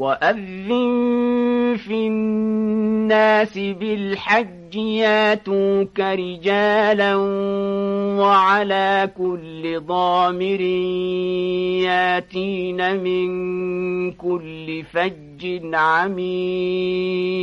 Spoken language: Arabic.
وأذن في الناس بالحج ياتوك رجالا وعلى كل ضامر ياتين من كل فج عميق